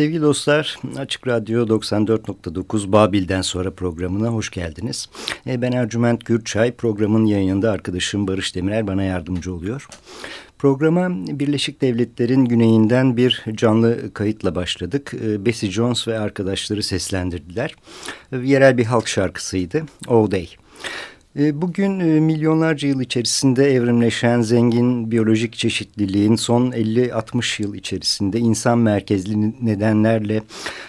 Sevgili dostlar, Açık Radyo 94.9 Babil'den sonra programına hoş geldiniz. E, ben Ercüment Gürçay, programın yayınında arkadaşım Barış Demirer bana yardımcı oluyor. Programa Birleşik Devletler'in güneyinden bir canlı kayıtla başladık. E, Bessie Jones ve arkadaşları seslendirdiler. E, yerel bir halk şarkısıydı, All Day. E, bugün e, milyonlarca yıl içerisinde evrimleşen zengin biyolojik çeşitliliğin son 50-60 yıl içerisinde insan merkezli nedenlerle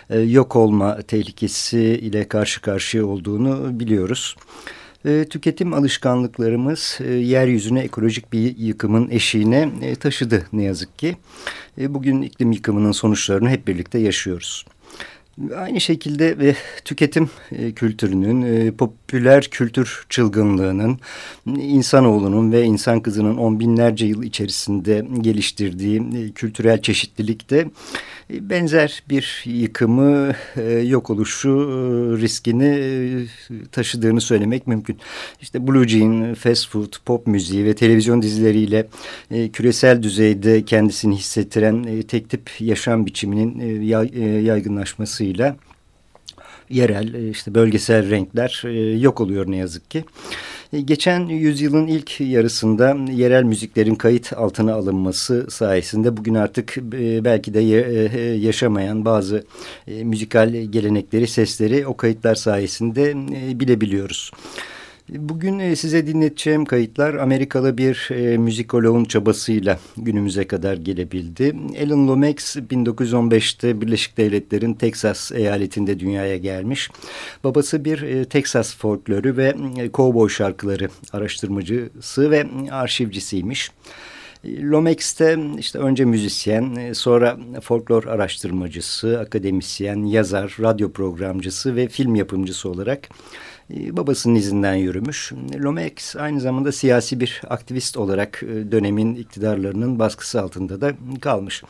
e, yok olma tehlikesi ile karşı karşıya olduğunu biliyoruz. Tüketim alışkanlıklarımız yeryüzüne ekolojik bir yıkımın eşiğine taşıdı ne yazık ki. Bugün iklim yıkımının sonuçlarını hep birlikte yaşıyoruz. Aynı şekilde e, tüketim e, kültürünün, e, popüler kültür çılgınlığının, insanoğlunun ve insan kızının on binlerce yıl içerisinde geliştirdiği e, kültürel çeşitlilikte benzer bir yıkımı, e, yok oluşu e, riskini e, taşıdığını söylemek mümkün. İşte Blue Jean, fast food, pop müziği ve televizyon dizileriyle küresel düzeyde kendisini hissettiren tek tip yaşam biçiminin yaygınlaşmasıyla yerel işte bölgesel renkler yok oluyor ne yazık ki. E, geçen yüzyılın ilk yarısında yerel müziklerin kayıt altına alınması sayesinde bugün artık e, belki de e, yaşamayan bazı müzikal gelenekleri, sesleri o kayıtlar sayesinde bilebiliyoruz. Bugün e, size dinleteceğim kayıtlar Amerikalı bir e, müzikoloğun çabasıyla günümüze kadar gelebildi. Alan Lomax 1915'te Birleşik Devletler'in Texas eyaletinde dünyaya gelmiş. Babası bir e, Texas folklorü ve e, kovboy şarkıları araştırmacısı ve arşivcisiymiş. Lomax'te işte önce müzisyen, e, sonra folklor araştırmacısı, akademisyen, yazar, radyo programcısı ve film yapımcısı olarak babasının izinden yürümüş. Lomax aynı zamanda siyasi bir aktivist olarak e, dönemin iktidarlarının baskısı altında da kalmış.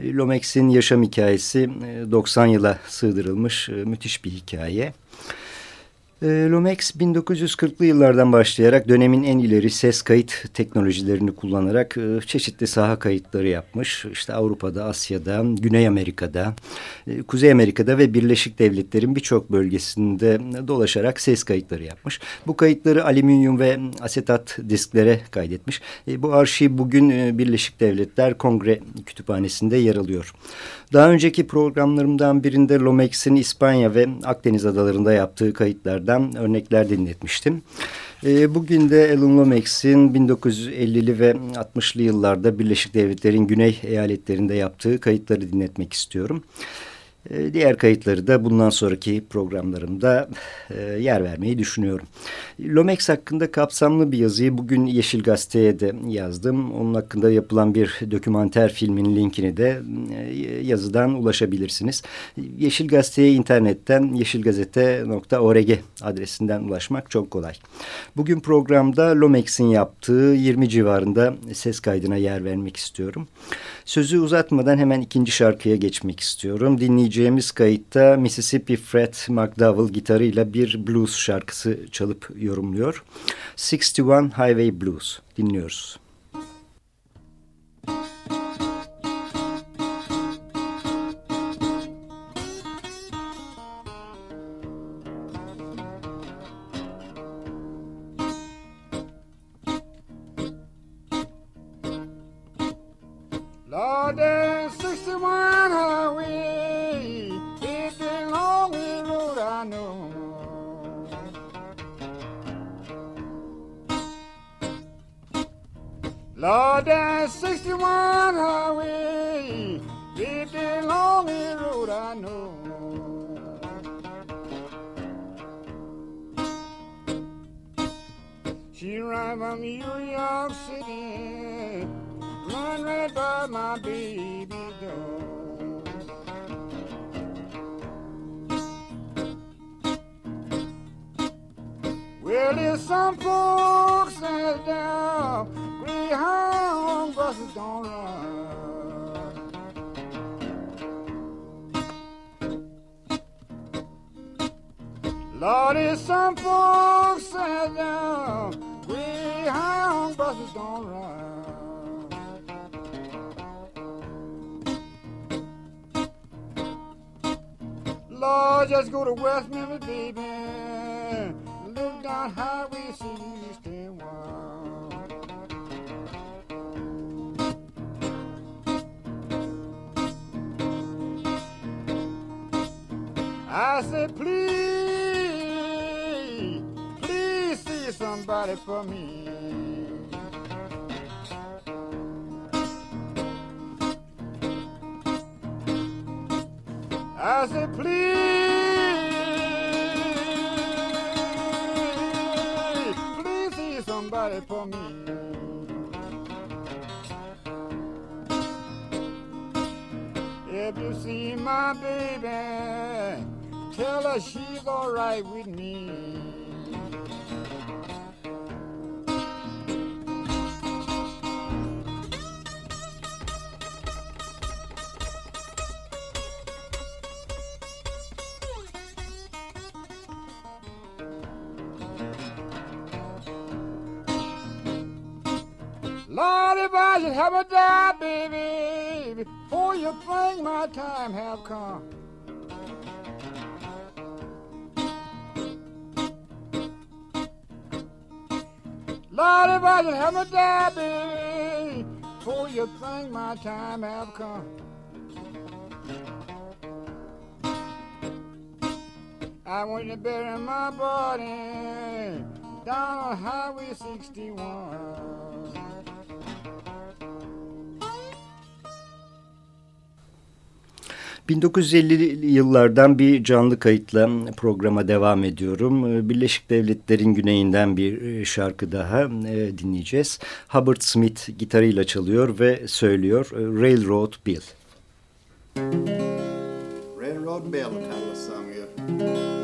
E, Lomax'in yaşam hikayesi 90 yıla sığdırılmış müthiş bir hikaye. E, Lomex 1940'lı yıllardan başlayarak dönemin en ileri ses kayıt teknolojilerini kullanarak e, çeşitli saha kayıtları yapmış. İşte Avrupa'da, Asya'da, Güney Amerika'da, e, Kuzey Amerika'da ve Birleşik Devletler'in birçok bölgesinde dolaşarak ses kayıtları yapmış. Bu kayıtları alüminyum ve asetat disklere kaydetmiş. Bu arşiv bugün Birleşik Devletler Kongre Kütüphanesi'nde yer alıyor. Daha önceki programlarımdan birinde Lomex'in İspanya ve Akdeniz adalarında yaptığı kayıtlardan örnekler dinletmiştim. E, bugün de Alan Lomax'in 1950'li ve 60'lı yıllarda Birleşik Devletler'in güney eyaletlerinde yaptığı kayıtları dinletmek istiyorum. Ee, diğer kayıtları da bundan sonraki programlarımda e, yer vermeyi düşünüyorum. Lomex hakkında kapsamlı bir yazıyı bugün Yeşil Gazete'ye de yazdım. Onun hakkında yapılan bir dokümanter filmin linkini de e, yazıdan ulaşabilirsiniz. Yeşil Gazete'ye internetten yeşilgazete.org adresinden ulaşmak çok kolay. Bugün programda Lomex'in yaptığı 20 civarında ses kaydına yer vermek istiyorum. Sözü uzatmadan hemen ikinci şarkıya geçmek istiyorum. Dinleyeceğimiz kayıtta Mississippi Fred McDowell gitarıyla bir blues şarkısı çalıp yorumluyor. 61 Highway Blues dinliyoruz. Lordy, some folks say down Greyhound buses don't run. Lord, just go to West Memphis, baby. Down Highway 61. I said, please, please see somebody for me. I said, please, my baby, tell her she's all right with me. Lord, if I should have a die, baby, before you think my time have come. Lord, if I should have a daddy, before you think my time have come. I want to bury my body down on Highway 61. 1950'li yıllardan bir canlı kayıtla programa devam ediyorum. Birleşik Devletler'in güneyinden bir e, şarkı daha e, dinleyeceğiz. Hubbard Smith gitarıyla çalıyor ve söylüyor Railroad Bill. Railroad Bill title song here.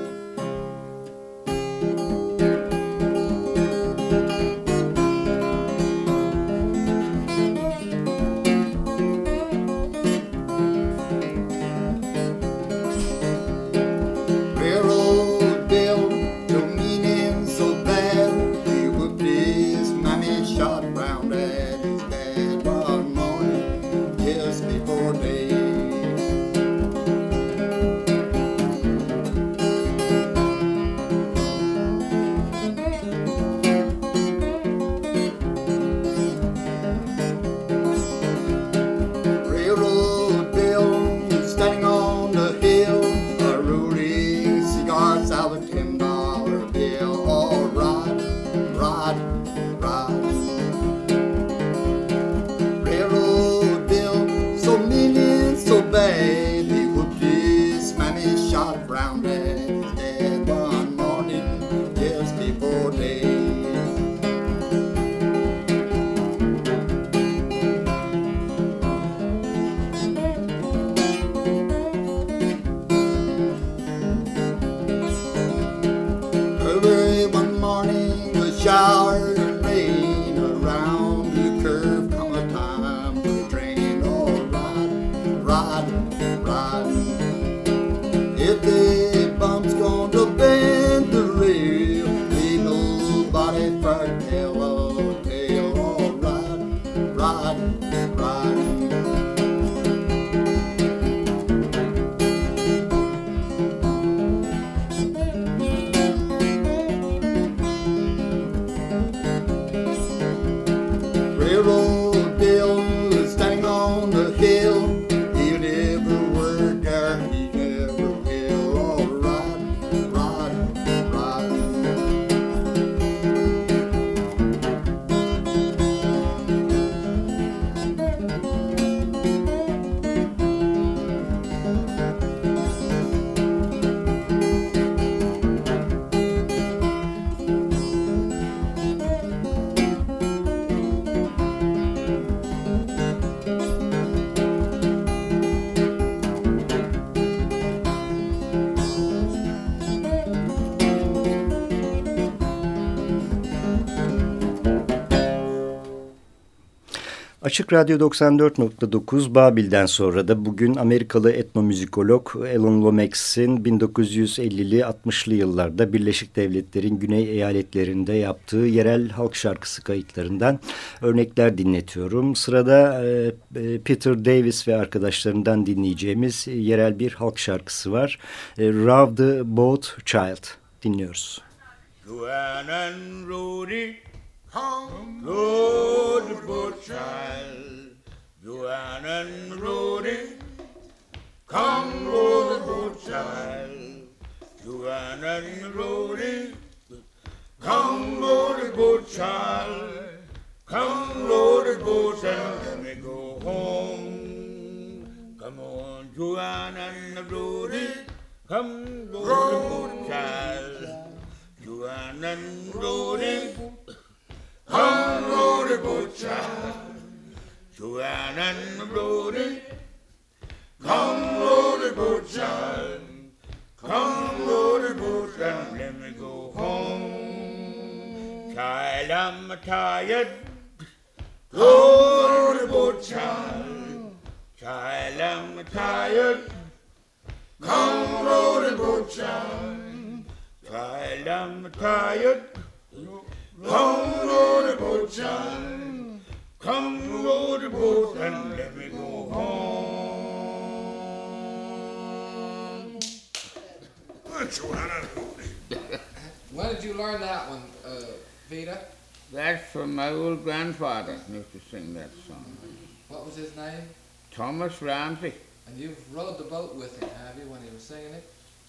Açık Radyo 94.9 Babil'den sonra da bugün Amerikalı etnomüzikolog Alan Lomax'in 1950'li 60'lı yıllarda Birleşik Devletler'in güney eyaletlerinde yaptığı yerel halk şarkısı kayıtlarından örnekler dinletiyorum. Sırada e, e Peter Davis ve arkadaşlarından dinleyeceğimiz yerel bir halk şarkısı var. E, Row the Boat Child dinliyoruz. Gwen and Rudy Come, Lord, the boat child, Joanne and Rhodey. Come, Lord, the boat child, Joanne and Rhodey. Come, Lord, the boat child. Come, Lord, the boat and let me go home. Come on, Joanne and Rhodey. Come, Lord, the boat child, Joanne and Rhodey. Allora boccia, Joanne Brody, come Lordy boccia, come Lordy boccia, let me go home. Child, I'm tired. Lordy boccia, child, I'm tired. Come Lordy boccia, child, I'm tired. Come, Lord, boat child. Come, Lord, boat and let me go home. when did you learn that one, uh, Vita? That's from my old grandfather. used to sing that song. What was his name? Thomas Ramsey. And you've rowed the boat with him, have you, when he was singing it?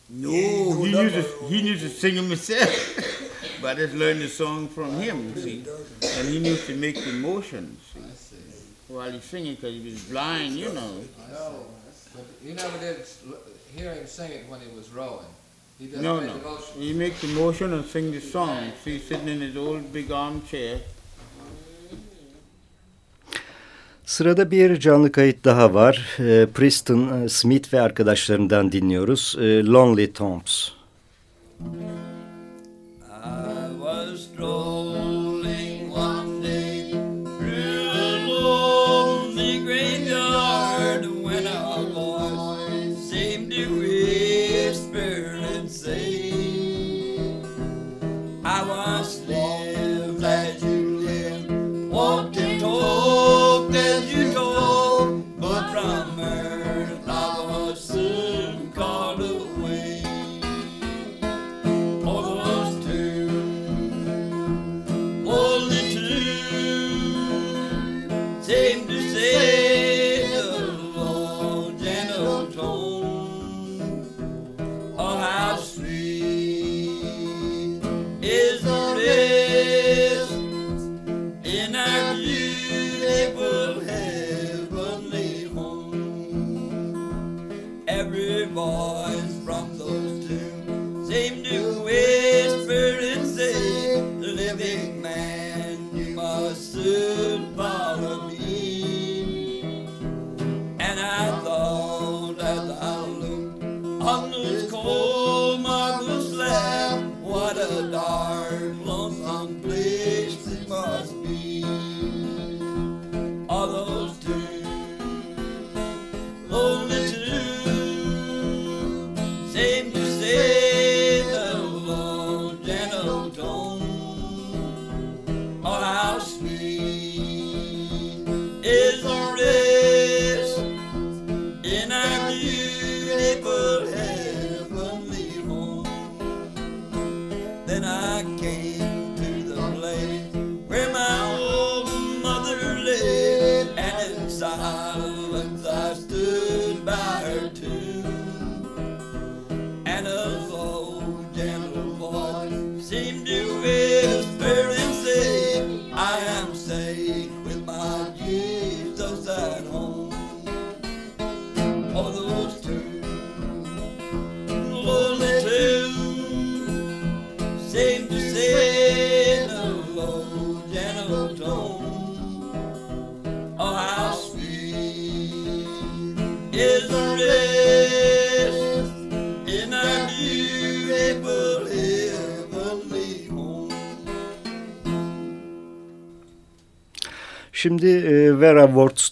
No, he used to he used to sing it himself, but I just learned the song from him. See, and he used to make the motions. See, while he's singing because he was blind, you know. I know. But you never did hear him sing it when he was rowing. He no, no. He makes the motion and sing the song. See, sitting in his old big armchair. Sırada bir canlı kayıt daha var. E, Preston Smith ve arkadaşlarından dinliyoruz. E, Lonely Tombs. I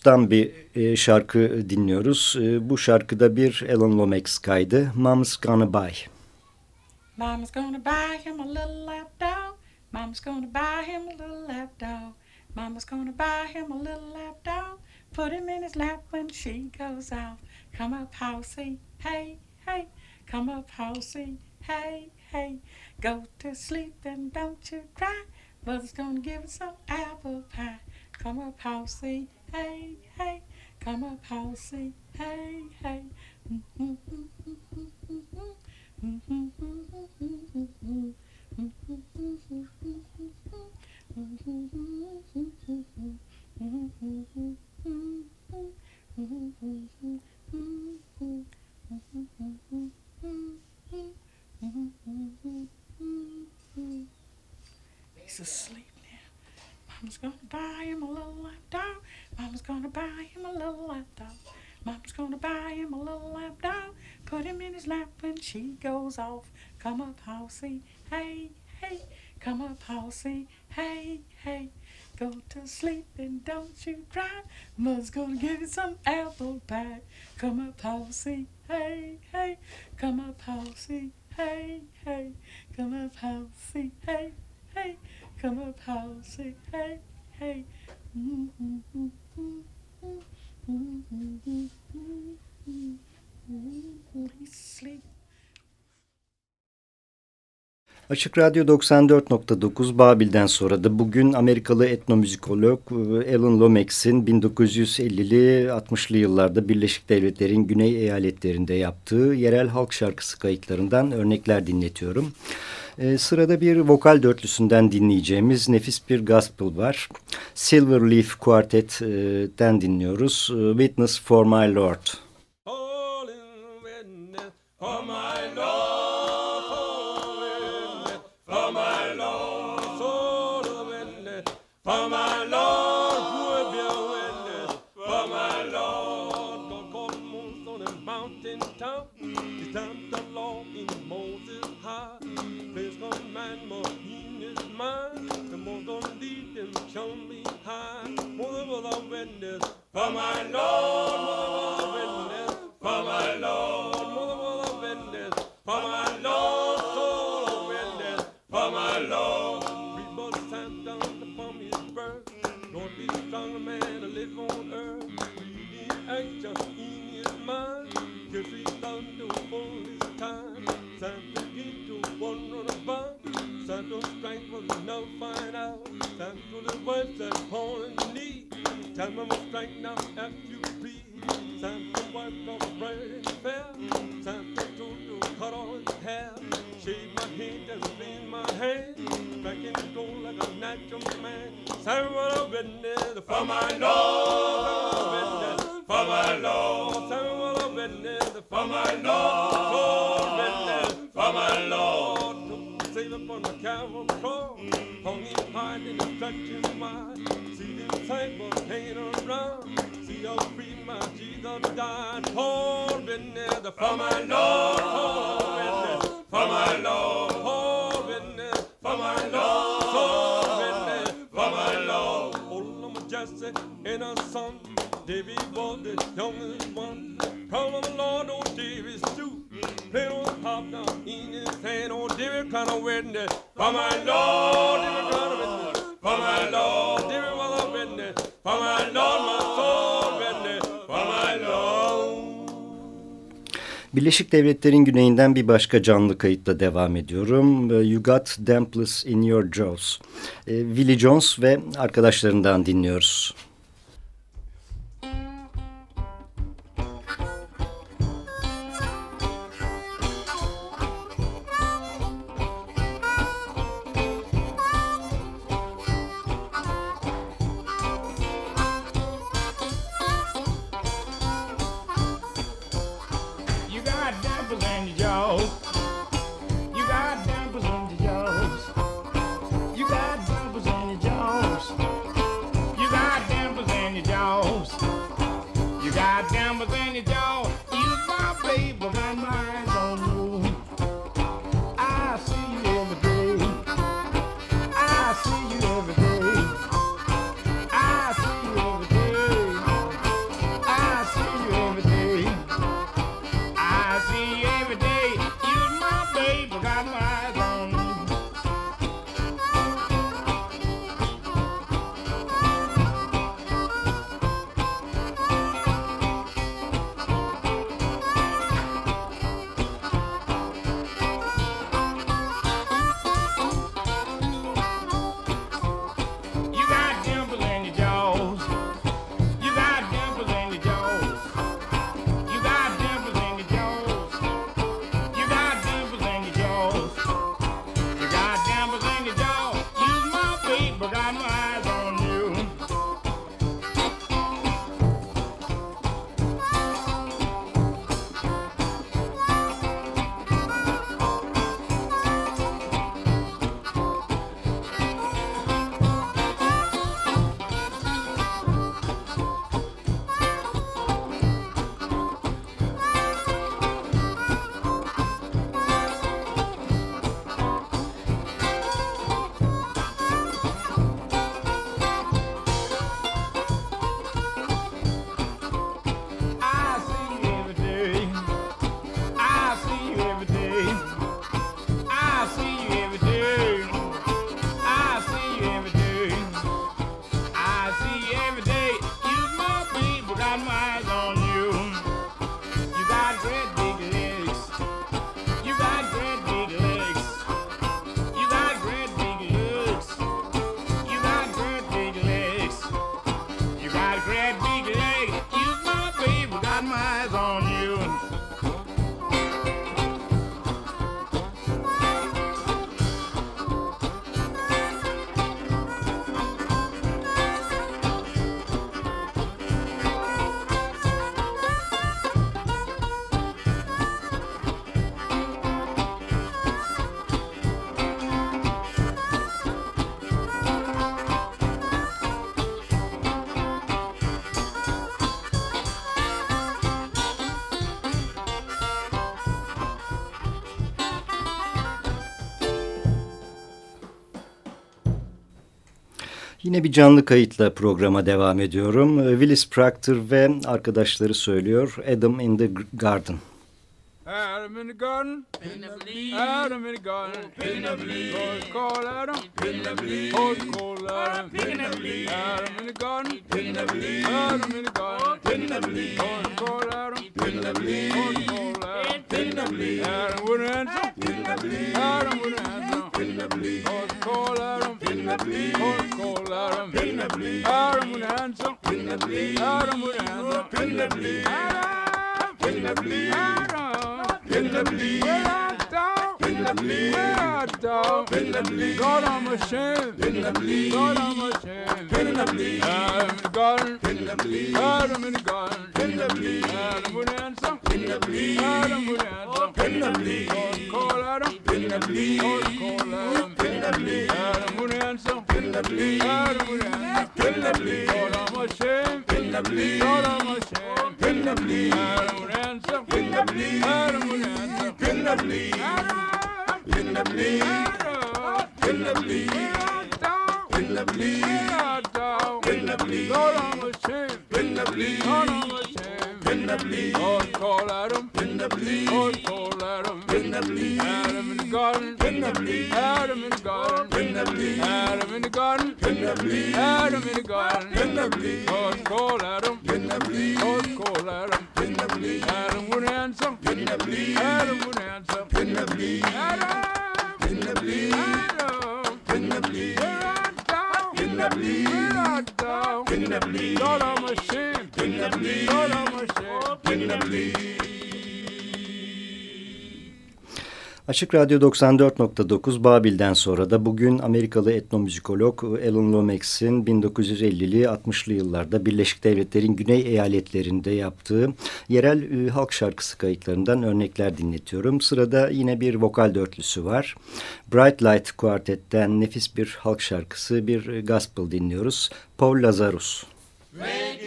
Wortz'tan bir e, şarkı dinliyoruz. E, bu şarkıda bir Alan Lomax kaydı. Mom's Gonna Buy. Mama's gonna buy him a little lap dog. Mama's gonna buy him a little lap dog. Mama's gonna buy him a little lap dog. Put him in his lap when she goes out. Come up, housey, hey, hey. Come up, housey, hey, hey. Go to sleep and don't you cry. Mother's gonna give us some apple pie. Come up, housey, hey, hey. Come up, housey, hey, hey. He's asleep. Mama's gonna buy him a little lap dog. Mama's gonna buy him a little lap dog. Mama's gonna buy him a little lap dog. Put him in his lap when she goes off. Come up, housey, hey, hey. Come up, housey, hey, hey. Go to sleep and don't you cry. Mama's gonna give you some apple pie. Come up, housey, hey, hey. Come up, housey, hey, hey. Come up, housey, hey, hey. Come up, housey, hey, hey. Asleep. Açık Radyo 94.9 Babil'den sonra da bugün Amerikalı etnomüzikolog e, Alan Lomax'in 1950'li 60'lı yıllarda Birleşik Devletler'in güney eyaletlerinde yaptığı yerel halk şarkısı kayıtlarından örnekler dinletiyorum. E, sırada bir vokal dörtlüsünden dinleyeceğimiz nefis bir gospel var. Silverleaf Quartet'ten e, dinliyoruz. Ee, Witness for my Lord. For my Lord. dum dum Birleşik Devletler'in güneyinden bir başka canlı kayıtla devam ediyorum. You Got Damples in Your Jaws. Willie Jones ve arkadaşlarından dinliyoruz. Yine bir canlı kayıtla programa devam ediyorum. Willis Proctor ve arkadaşları söylüyor Adam in the Garden. Adam in the garden. Adam in the garden, pin call Adam, pin call Adam. Adam in the garden. Adam in the garden, pin call Adam, pin call Adam. Adam with answer. Adam with answer, pin call Adam. In the bleed, God call Adam, in the bleed, Adam would answer, in the bleed, Adam would answer, in the bleed, God I'm in the bleed, God I'm ashamed, in the bleed, Adam would answer, in the bleed, Adam would answer, in the bleed, Adam, in the bleed, Adam, in the bleed, Adam, in the bleed, Adam, in the bleed, Lord I'm ashamed, in the bleed, Lord I'm ashamed, in the bleed, Lord call Adam, in the bleed, Lord call Adam, in the bleed, Adam in the garden, in the bleed, Adam in the garden, in the bleed, Adam in the garden, in the bleed, Adam in the garden, in the bleed, Lord call Adam, in the bleed, Lord call Adam, in the bleed, Adam would answer, in the bleed, Adam would answer, in the bleed, Adam, in the bleed, Adam, in the bleed, the bleed, where art thou, in the bleed, Lord I'm ashamed, in the bleed, Lord I'm ashamed, in the bleed. Açık Radyo 94.9 Babil'den sonra da bugün Amerikalı etnomüzikolog Alan Lomax'in 1950'li 60'lı yıllarda Birleşik Devletler'in güney eyaletlerinde yaptığı yerel e, halk şarkısı kayıtlarından örnekler dinletiyorum. Sırada yine bir vokal dörtlüsü var. Bright Light Quartet'ten nefis bir halk şarkısı, bir gospel dinliyoruz. Paul Lazarus. Drinking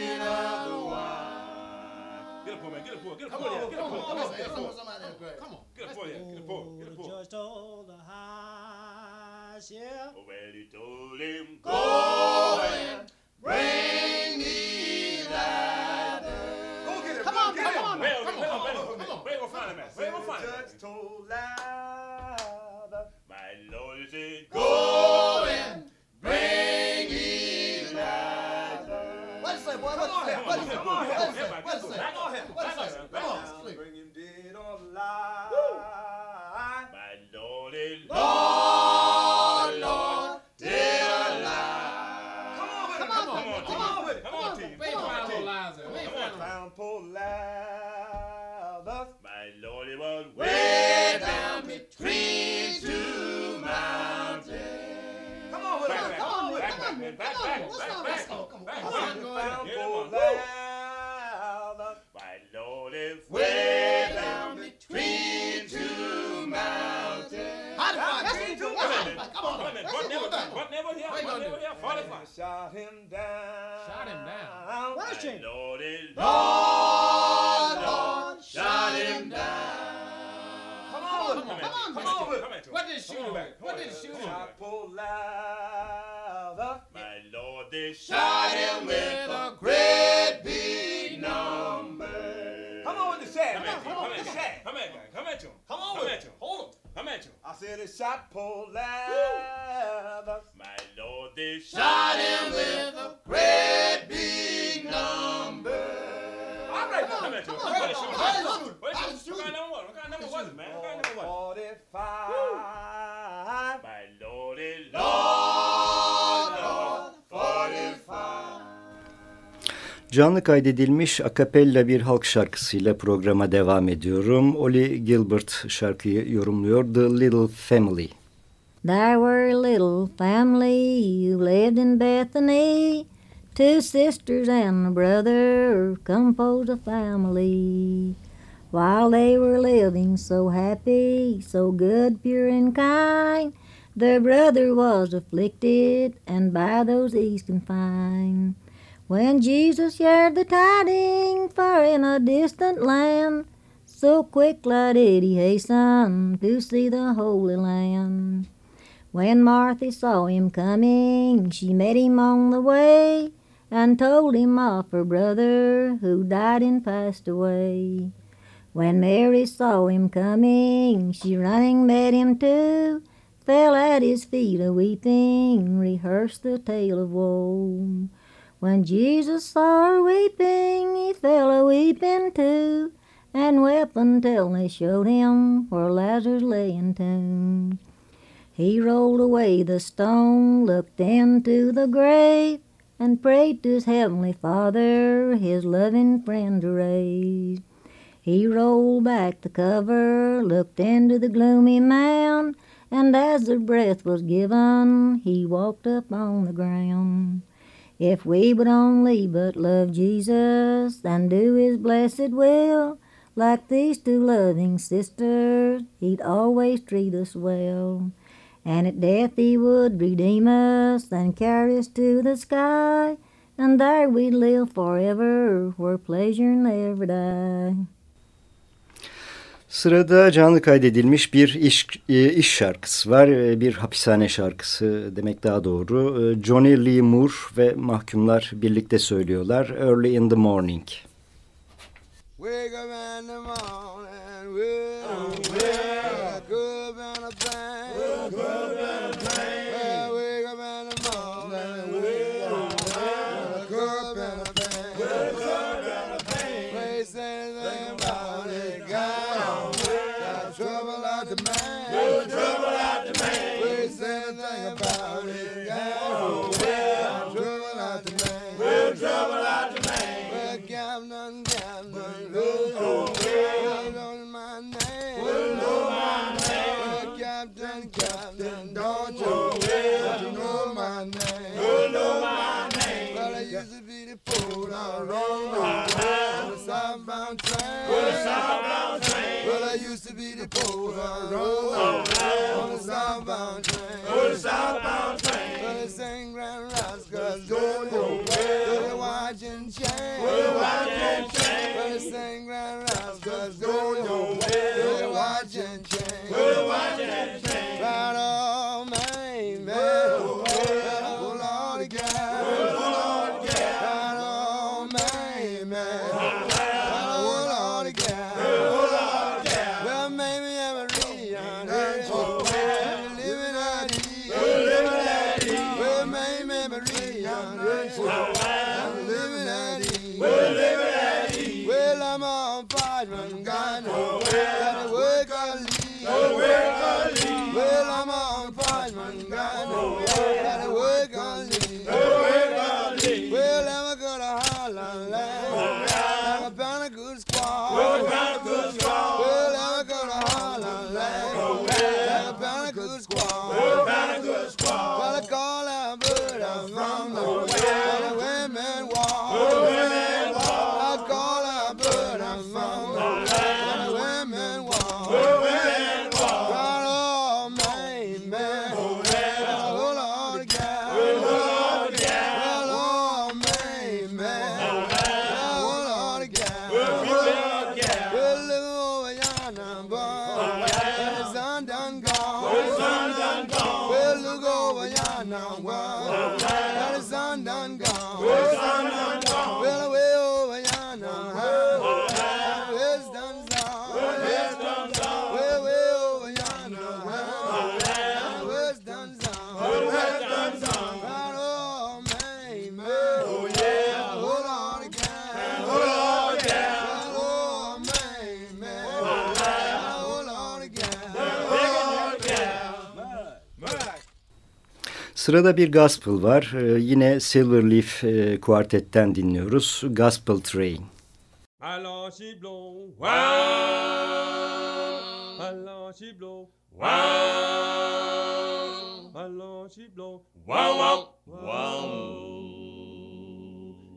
is back on that? him, What is back on that? him, back Come on on, him. sleep. Bring him dead or alive. my Lord, he Lord, Lord, dear alive. Come on with it, Come on, come on, come come on. on with it, come on, team. We ain't Come on, found no team. lines there. We ain't found no Found poor Lazarus. My Lord, he was Way down between two mountains. Come on with Back, it. back, Come on with back, it. back, man, back, back, Let's back, go, back, let's go, come on, back, come back. on, go ahead. Found Get him poor on. Way down between two mountains. How did Between two mountains. come on. Come on, Let's what never, what never here, Wait, what don't never do here, forty-five. Shot him down. Shot him down. Where's My she? Lord, Lord, Lord, shot him down. Come on Come on, Come Come on, on come it. at him. What did shoot him? back, What did back, shoot him? on Shot poor Lazarus. My Lord, they Shot him with a great big number come come at you. Come at you. Come at you. Come on come at you. Hold him. Come at you. I said it shot Paul Leathers. My lord, they shot him with a great big number. All right, come, come on, come on. What kind of number was it, man? What kind of number was 45. Canlı kaydedilmiş akapella bir halk şarkısıyla programa devam ediyorum. Oli Gilbert şarkıyı yorumluyor. The Little Family. There were a little family who lived in Bethany. Two sisters and a brother composed a family. While they were living so happy, so good, pure, and kind, their brother was afflicted and by those he's confined. When Jesus shared the tidings far in a distant land, so quickly did he hasten to see the Holy Land. When Martha saw him coming, she met him on the way and told him of her brother who died and passed away. When Mary saw him coming, she running met him too, fell at his feet a weeping, rehearsed the tale of woe. When Jesus saw her weeping, he fell a weeping too, and wept until they showed him where Lazarus lay entombed. He rolled away the stone, looked into the grave, and prayed to his heavenly Father, his loving friend to raise. He rolled back the cover, looked into the gloomy mound, and as the breath was given, he walked up on the ground. If we would only but love Jesus and do his blessed will, like these two loving sisters, he'd always treat us well. And at death he would redeem us and carry us to the sky, and there we'd live forever where pleasure never die. Sırada canlı kaydedilmiş bir iş, e, iş şarkısı var. E, bir hapishane şarkısı demek daha doğru. E, Johnny Lee Moore ve mahkumlar birlikte söylüyorlar. Early in the morning. Wake up in the morning, well, well, Uh, on the southbound train, well, the southbound train. Well, I used to be the fool on wrong on the southbound train, well, the southbound train. Well, I sing Grand don't you, well, Sırada bir gospel var. Ee, yine Silverleaf e, kuartetten dinliyoruz. Gospel Train.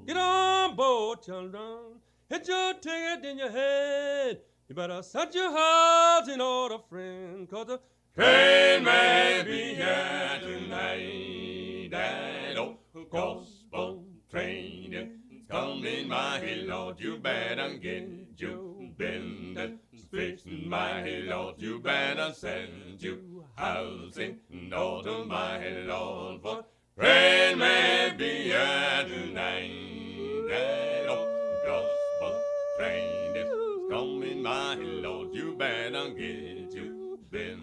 Get on board, children. Hit your ticket in your head. You better set your hearts in order, friend, cause the train may be here tonight. That old gospel train is coming, my Lord. You better get your bend and fix, my Lord. You better send you housing, to my Lord, for rain may be at night. That old gospel train is coming, my Lord, you better get you been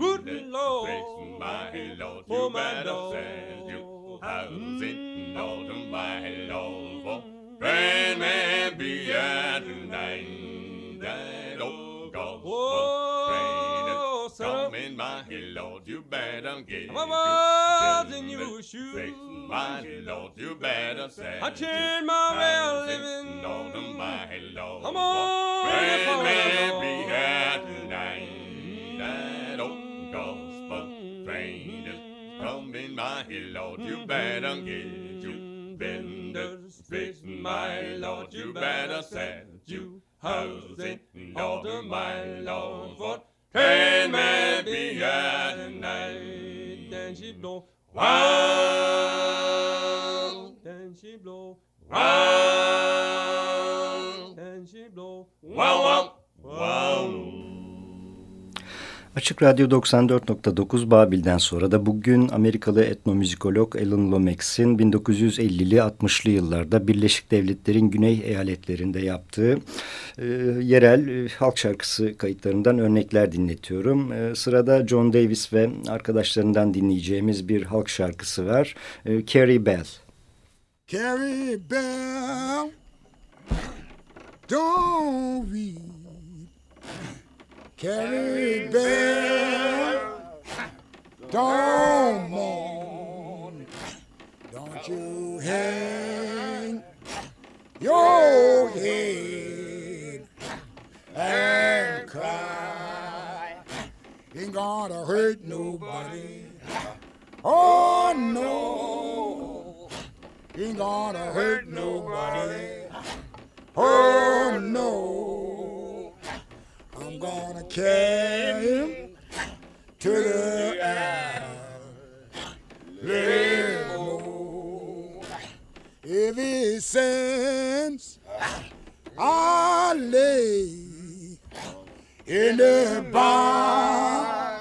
Lord. Praise my Lord, you better send you housing, all to my Lord, for rain may be at night. That old gospel Oh. Come in my Lord, you better get I'm a in your shoes. My Lord, you better say I changed my way of living. Lord, my Lord, Come on, Lord. may be at my Lord, you better get you benders fix, my Lord, you better set you housing, Lord, my Lord, for train may be at night. Then she blow. Wow, Then she blow. wow, Açık Radyo 94.9 Babil'den sonra da bugün Amerikalı etnomüzikolog Alan Lomax'in 1950'li 60'lı yıllarda Birleşik Devletler'in güney eyaletlerinde yaptığı e, yerel e, halk şarkısı kayıtlarından örnekler dinletiyorum. E, sırada John Davis ve arkadaşlarından dinleyeceğimiz bir halk şarkısı var. E, Carrie Bell. Carrie Bell, don't weep. Carrie Bell, don't mourn. Don't you hang your head and cry. Ain't gonna hurt nobody. Oh no. Ain't gonna hurt nobody. Oh no, gonna carry him to the alley. Ever since I lay in the bar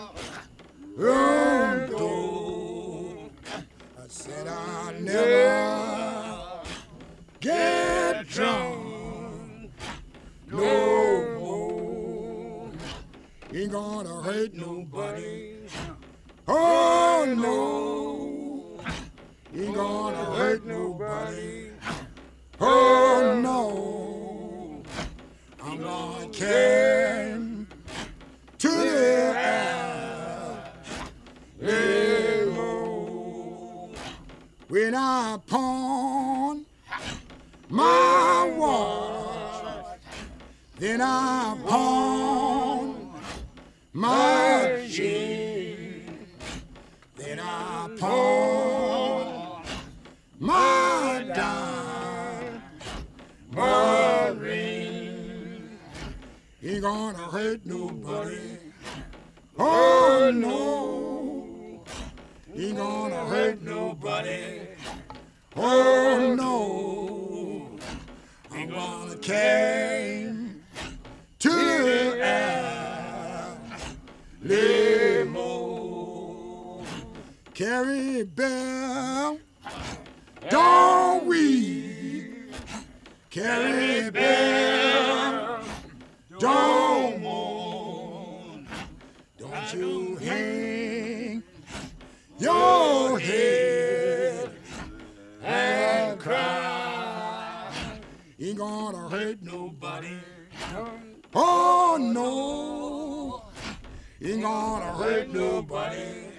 nobody.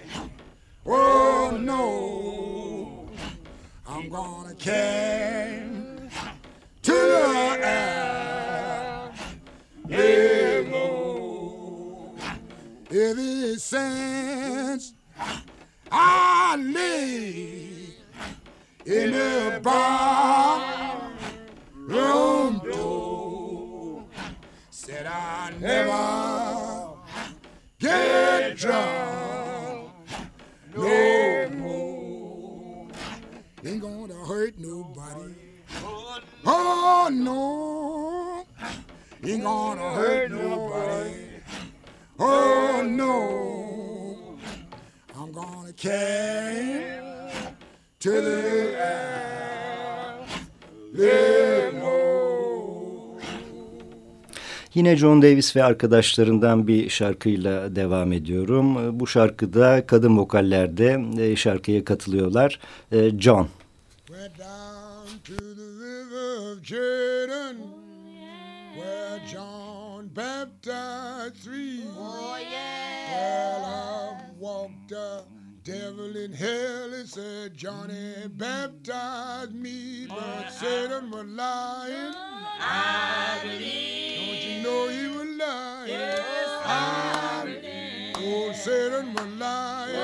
Oh no, I'm gonna him to the alley. Ever since I lay in the bar room door. Said I never get drunk no more. Ain't gonna hurt nobody. Oh no, ain't gonna hurt nobody. Oh no, I'm gonna carry to the end. Live more. Yine John Davis ve arkadaşlarından bir şarkıyla devam ediyorum. Ee, bu şarkıda kadın vokallerde e, şarkıya katılıyorlar. E, John. We're down to the river of Jordan oh, yeah. Where John baptized three oh, yeah. Well, I've walked up devil in hell, he said, Johnny mm. baptized me, but Satan was lying. I believe. Don't you know he was lying? Yes, I, oh, oh, I believe. Oh, Satan was lying.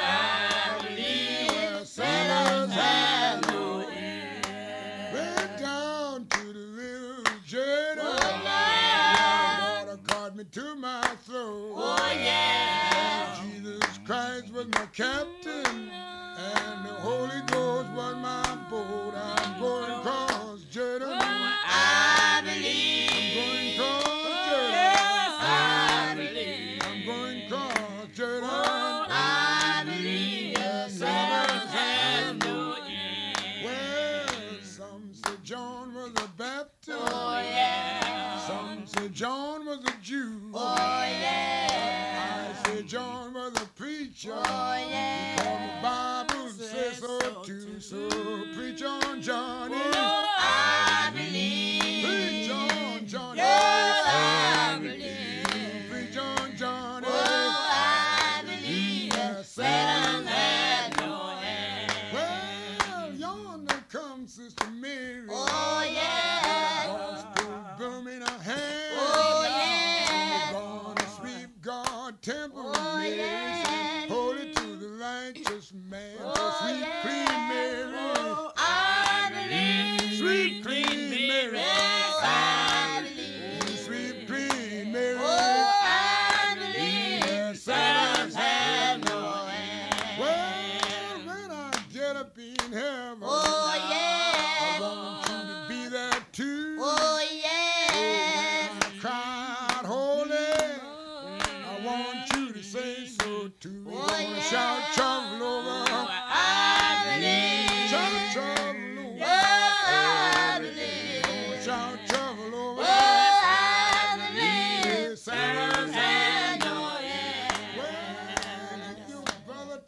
I believe. Satan's had no end. Went down to the river, Jordan. Oh, Water caught me to my throat. Oh, Christ was my captain, and the Holy Ghost was my boat. I'm going across Jordan. John. Oh, yeah. You call me Bible says so too. So preach on, Johnny.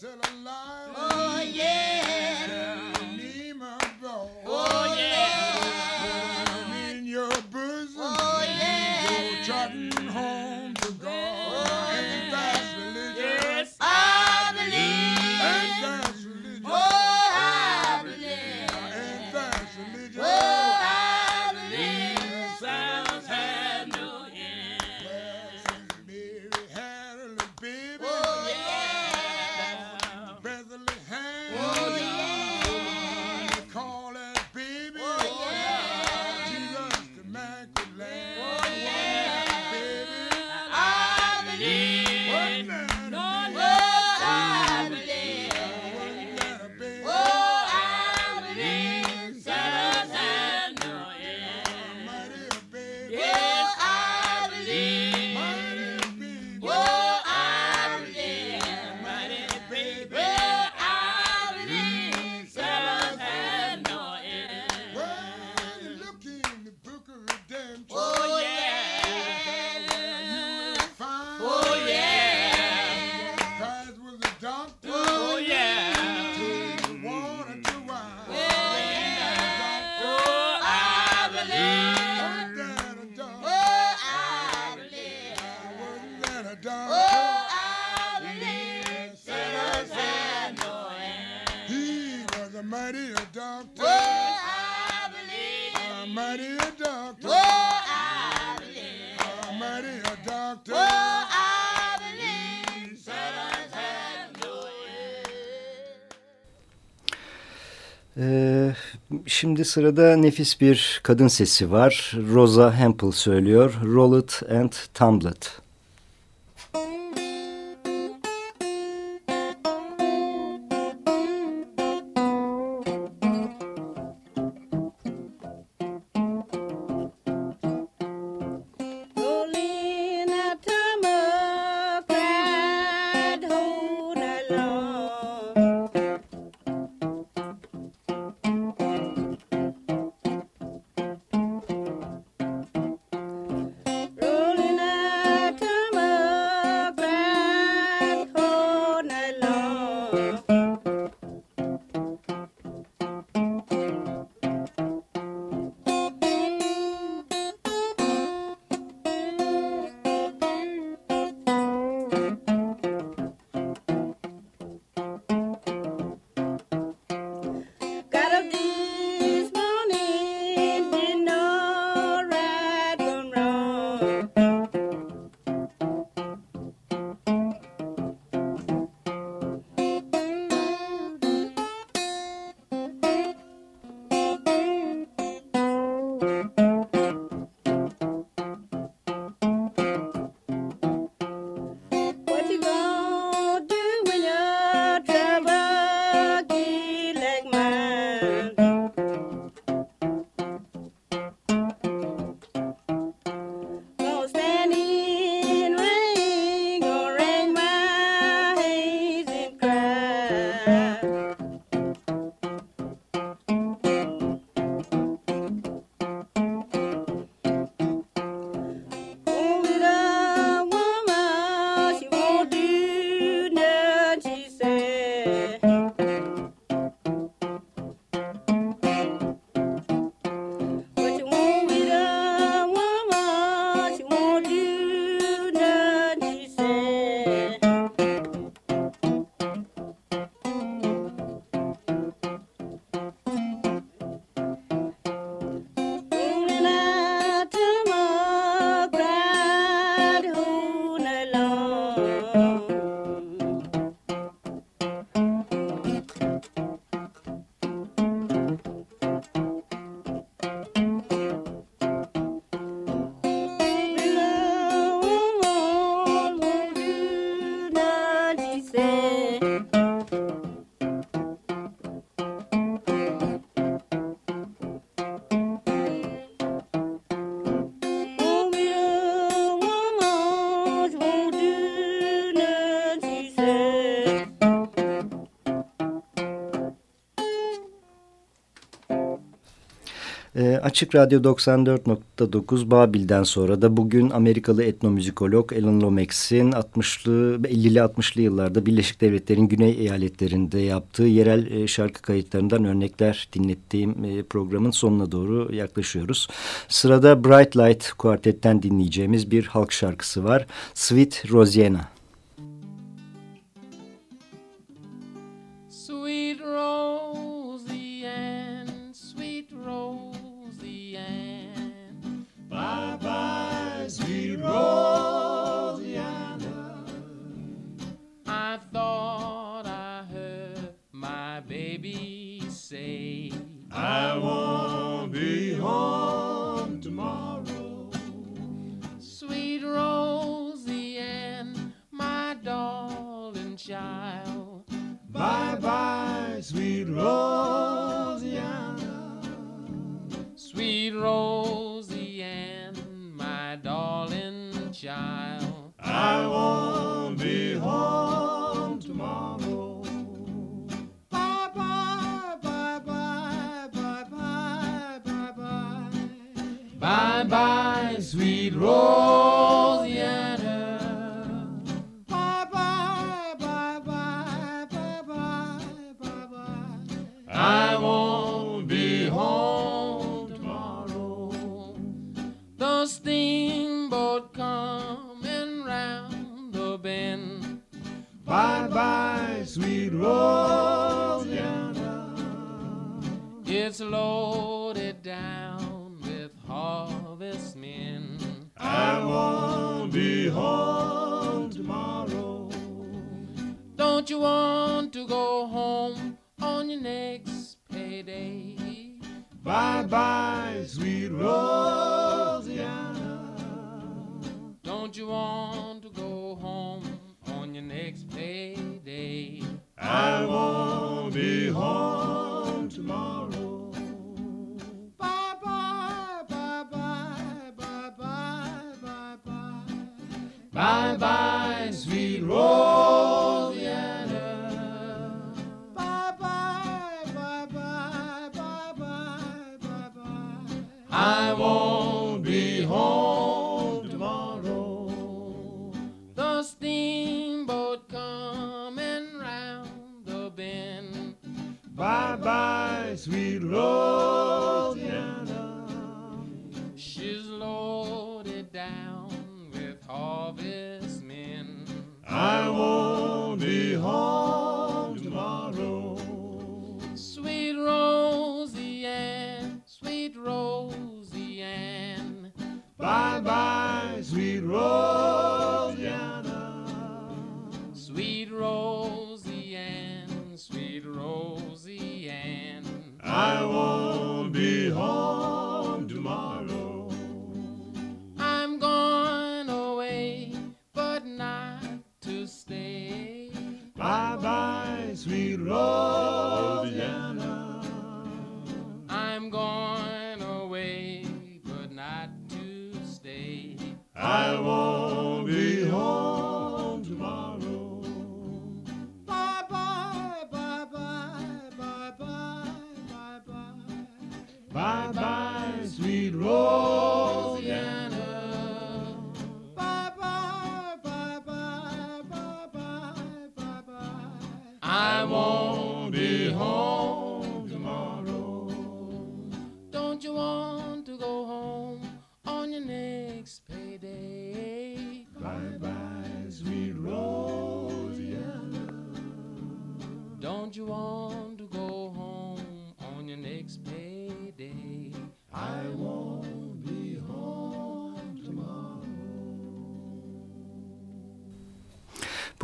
still alive. Oh, yeah. Ee, şimdi sırada nefis bir kadın sesi var. Rosa Hempel söylüyor. Roll it and tumble it. Açık Radyo 94.9 Babil'den sonra da bugün Amerikalı etnomüzikolog Alan Lomax'in 60'lı 50'li 60'lı yıllarda Birleşik Devletler'in güney eyaletlerinde yaptığı yerel e, şarkı kayıtlarından örnekler dinlettiğim e, programın sonuna doğru yaklaşıyoruz. Sırada Bright Light Kuartet'ten dinleyeceğimiz bir halk şarkısı var. Sweet Rosiena. Bye bye, sweet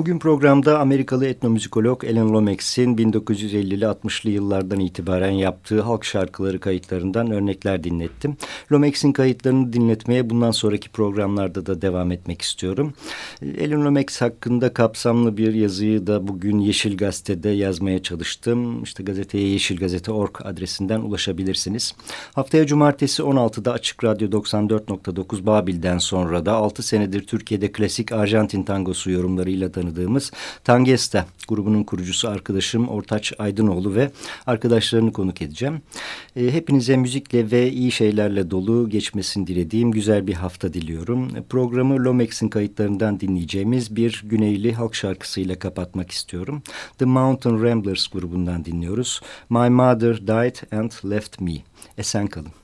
Bugün programda Amerikalı etnomüzikolog Alan Lomax'in 1950'li 60'lı yıllardan itibaren yaptığı halk şarkıları kayıtlarından örnekler dinlettim. Lomex'in kayıtlarını dinletmeye bundan sonraki programlarda da devam etmek istiyorum. Elin Lomex hakkında kapsamlı bir yazıyı da bugün Yeşil Gazete'de yazmaya çalıştım. İşte gazeteye yeşilgazete.org adresinden ulaşabilirsiniz. Haftaya cumartesi 16'da Açık Radyo 94.9 Babil'den sonra da 6 senedir Türkiye'de klasik Arjantin tangosu yorumlarıyla tanıdığımız Tangesta grubunun kurucusu arkadaşım Ortaç Aydınoğlu ve arkadaşlarını konuk edeceğim. E, hepinize müzikle ve iyi şeylerle dolu geçmesini dilediğim güzel bir hafta diliyorum. Programı Lomex'in kayıtlarından dinleyeceğimiz bir Güneyli halk şarkısıyla kapatmak istiyorum. The Mountain Ramblers grubundan dinliyoruz. My Mother Died and Left Me. Esen kalın.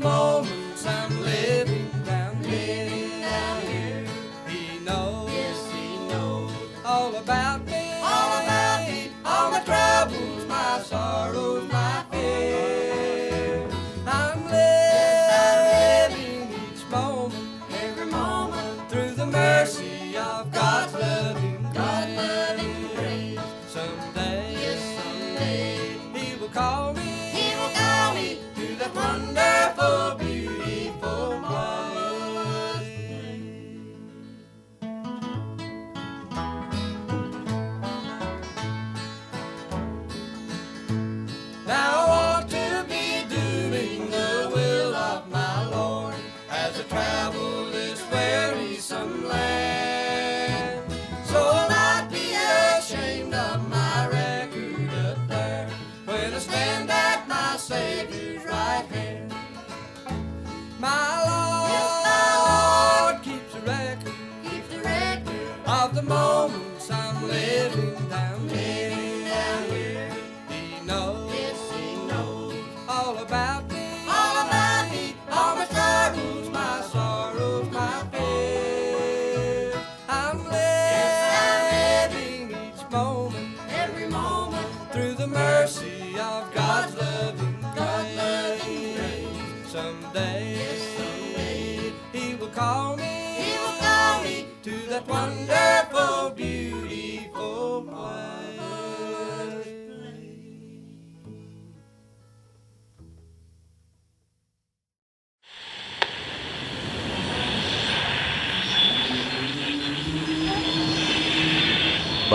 moment.